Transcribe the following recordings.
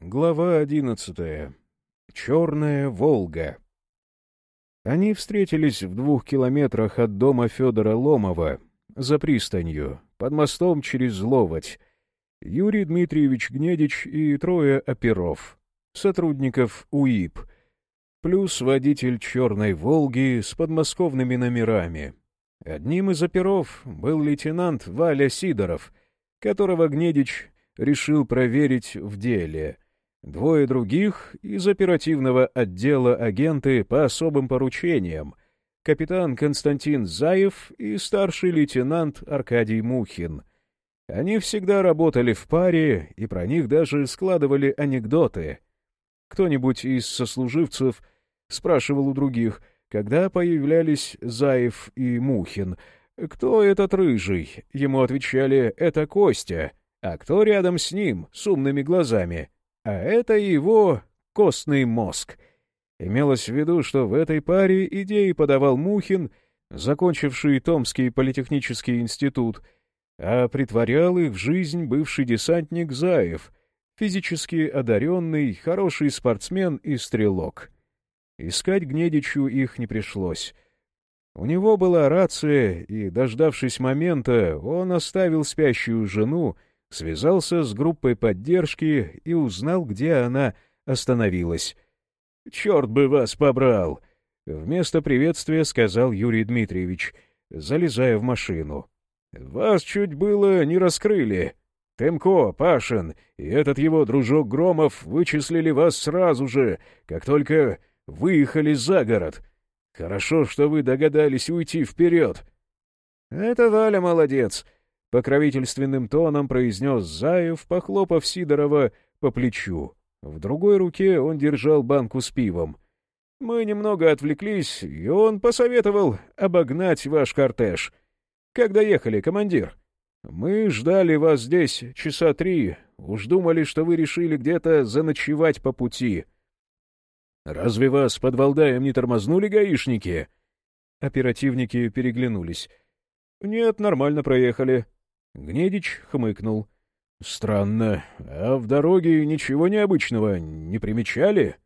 Глава одиннадцатая. Черная Волга. Они встретились в двух километрах от дома Федора Ломова, за пристанью, под мостом через Ловоть. Юрий Дмитриевич Гнедич и трое оперов, сотрудников УИП, плюс водитель «Черной Волги» с подмосковными номерами. Одним из оперов был лейтенант Валя Сидоров, которого Гнедич решил проверить в деле — Двое других — из оперативного отдела агенты по особым поручениям, капитан Константин Заев и старший лейтенант Аркадий Мухин. Они всегда работали в паре, и про них даже складывали анекдоты. Кто-нибудь из сослуживцев спрашивал у других, когда появлялись Заев и Мухин, «Кто этот рыжий?» Ему отвечали «Это Костя». «А кто рядом с ним, с умными глазами?» А это его костный мозг. Имелось в виду, что в этой паре идеи подавал Мухин, закончивший Томский политехнический институт, а притворял их в жизнь бывший десантник Заев, физически одаренный, хороший спортсмен и стрелок. Искать Гнедичу их не пришлось. У него была рация, и, дождавшись момента, он оставил спящую жену связался с группой поддержки и узнал, где она остановилась. «Черт бы вас побрал!» — вместо приветствия сказал Юрий Дмитриевич, залезая в машину. «Вас чуть было не раскрыли. Темко, Пашин и этот его дружок Громов вычислили вас сразу же, как только выехали за город. Хорошо, что вы догадались уйти вперед». «Это Валя молодец», — покровительственным тоном произнес Заев, похлопав Сидорова по плечу. В другой руке он держал банку с пивом. «Мы немного отвлеклись, и он посоветовал обогнать ваш кортеж. Как доехали, командир?» «Мы ждали вас здесь часа три. Уж думали, что вы решили где-то заночевать по пути». «Разве вас под Валдаем не тормознули гаишники?» Оперативники переглянулись. «Нет, нормально проехали», Гнедич хмыкнул. — Странно. А в дороге ничего необычного не примечали?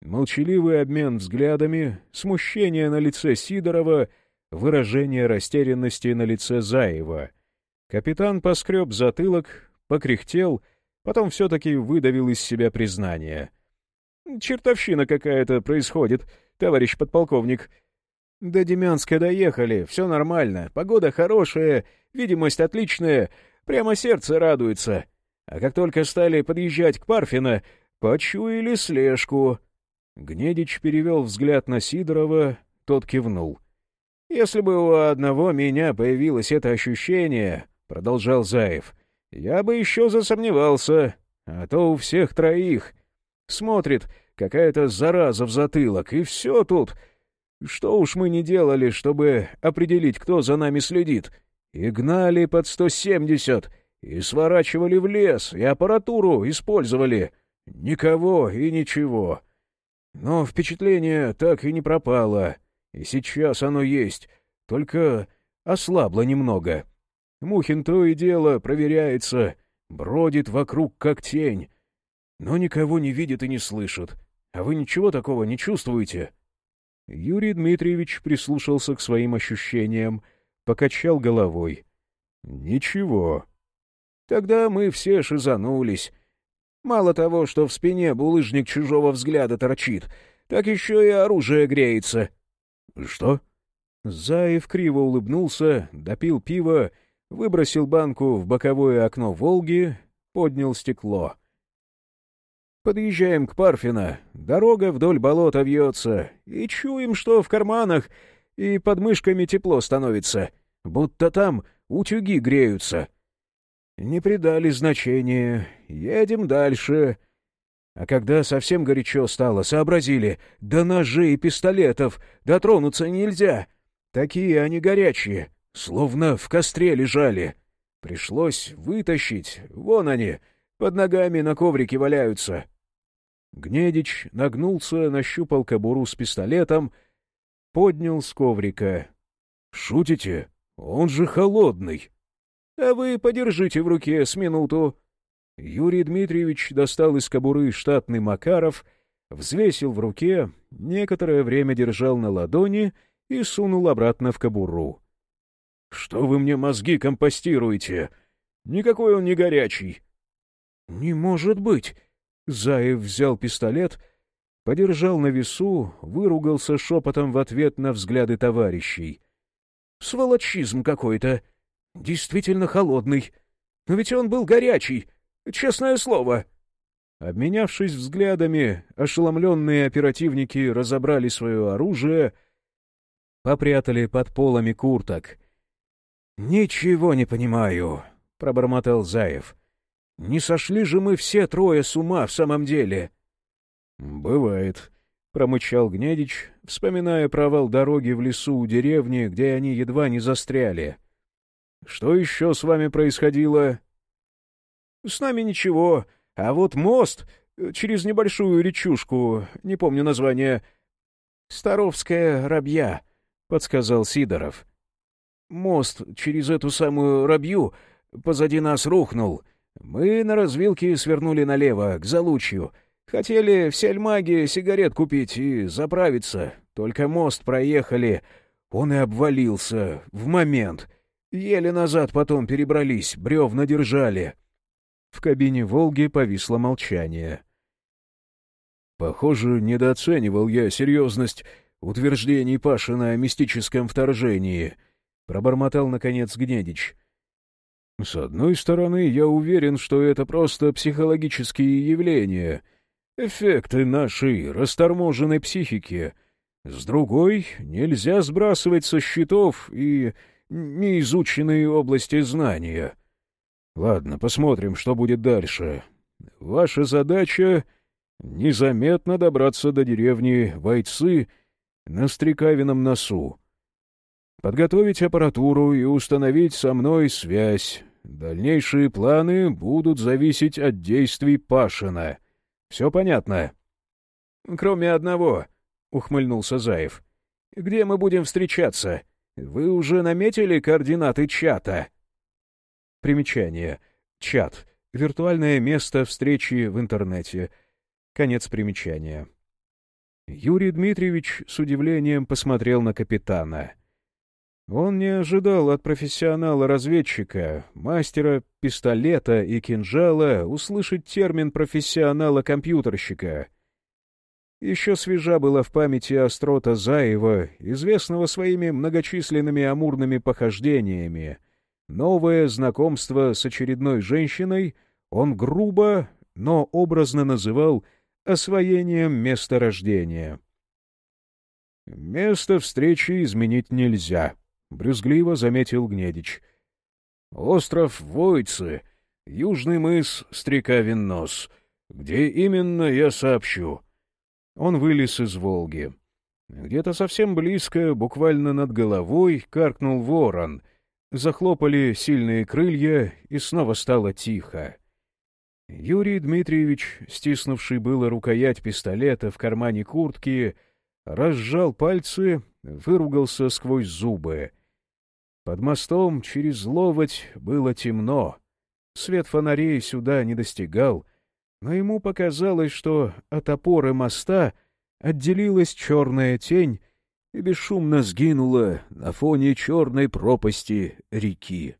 Молчаливый обмен взглядами, смущение на лице Сидорова, выражение растерянности на лице Заева. Капитан поскреб затылок, покряхтел, потом все-таки выдавил из себя признание. — Чертовщина какая-то происходит, товарищ подполковник. — До Демянска доехали, все нормально, погода хорошая, видимость отличная, прямо сердце радуется. А как только стали подъезжать к Парфино, почуяли слежку. Гнедич перевел взгляд на Сидорова, тот кивнул. — Если бы у одного меня появилось это ощущение, — продолжал Заев, — я бы еще засомневался, а то у всех троих. Смотрит какая-то зараза в затылок, и все тут — что уж мы не делали, чтобы определить, кто за нами следит. И гнали под сто семьдесят, и сворачивали в лес, и аппаратуру использовали. Никого и ничего. Но впечатление так и не пропало. И сейчас оно есть, только ослабло немного. Мухин то и дело проверяется, бродит вокруг как тень, но никого не видит и не слышит. А вы ничего такого не чувствуете?» Юрий Дмитриевич прислушался к своим ощущениям, покачал головой. «Ничего». «Тогда мы все шизанулись. Мало того, что в спине булыжник чужого взгляда торчит, так еще и оружие греется». «Что?» Заев криво улыбнулся, допил пиво, выбросил банку в боковое окно «Волги», поднял стекло. Подъезжаем к Парфино. Дорога вдоль болота вьется. И чуем, что в карманах и под мышками тепло становится. Будто там утюги греются. Не придали значения. Едем дальше. А когда совсем горячо стало, сообразили, до ножей и пистолетов дотронуться нельзя. Такие они горячие, словно в костре лежали. Пришлось вытащить. Вон они, под ногами на коврике валяются. Гнедич нагнулся, нащупал кобуру с пистолетом, поднял с коврика. — Шутите? Он же холодный. — А вы подержите в руке с минуту. Юрий Дмитриевич достал из кобуры штатный Макаров, взвесил в руке, некоторое время держал на ладони и сунул обратно в кобуру. — Что вы мне мозги компостируете? Никакой он не горячий. — Не может быть! Заев взял пистолет, подержал на весу, выругался шепотом в ответ на взгляды товарищей. — Сволочизм какой-то! Действительно холодный. Но ведь он был горячий! Честное слово!» Обменявшись взглядами, ошеломленные оперативники разобрали свое оружие, попрятали под полами курток. «Ничего не понимаю», — пробормотал Заев. «Не сошли же мы все трое с ума в самом деле?» «Бывает», — промычал Гнедич, вспоминая провал дороги в лесу у деревни, где они едва не застряли. «Что еще с вами происходило?» С нами ничего, а вот мост э, через небольшую речушку, не помню название. «Старовская рабья», — подсказал Сидоров. «Мост через эту самую рабью позади нас рухнул. Мы на развилке свернули налево, к Залучью. Хотели в сельмаге сигарет купить и заправиться. Только мост проехали. Он и обвалился. В момент. Еле назад потом перебрались, бревна держали». В кабине «Волги» повисло молчание. «Похоже, недооценивал я серьезность утверждений Пашина о мистическом вторжении», — пробормотал, наконец, Гнедич. «С одной стороны, я уверен, что это просто психологические явления, эффекты нашей расторможенной психики. С другой, нельзя сбрасывать со счетов и неизученные области знания». Ладно, посмотрим, что будет дальше. Ваша задача — незаметно добраться до деревни Войцы на Стрекавином носу. Подготовить аппаратуру и установить со мной связь. Дальнейшие планы будут зависеть от действий Пашина. Все понятно? — Кроме одного, — ухмыльнулся Заев. — Где мы будем встречаться? Вы уже наметили координаты чата? — Примечание. Чат. Виртуальное место встречи в интернете. Конец примечания. Юрий Дмитриевич с удивлением посмотрел на капитана. Он не ожидал от профессионала-разведчика, мастера пистолета и кинжала услышать термин профессионала-компьютерщика. Еще свежа была в памяти острота Заева, известного своими многочисленными амурными похождениями — Новое знакомство с очередной женщиной он грубо, но образно называл освоением места рождения. «Место встречи изменить нельзя», — брюзгливо заметил Гнедич. «Остров Войцы, южный мыс Стрекавин нос. Где именно, я сообщу». Он вылез из Волги. Где-то совсем близко, буквально над головой, каркнул ворон — Захлопали сильные крылья, и снова стало тихо. Юрий Дмитриевич, стиснувший было рукоять пистолета в кармане куртки, разжал пальцы, выругался сквозь зубы. Под мостом через ловоть было темно. Свет фонарей сюда не достигал, но ему показалось, что от опоры моста отделилась черная тень и бесшумно сгинула на фоне черной пропасти реки.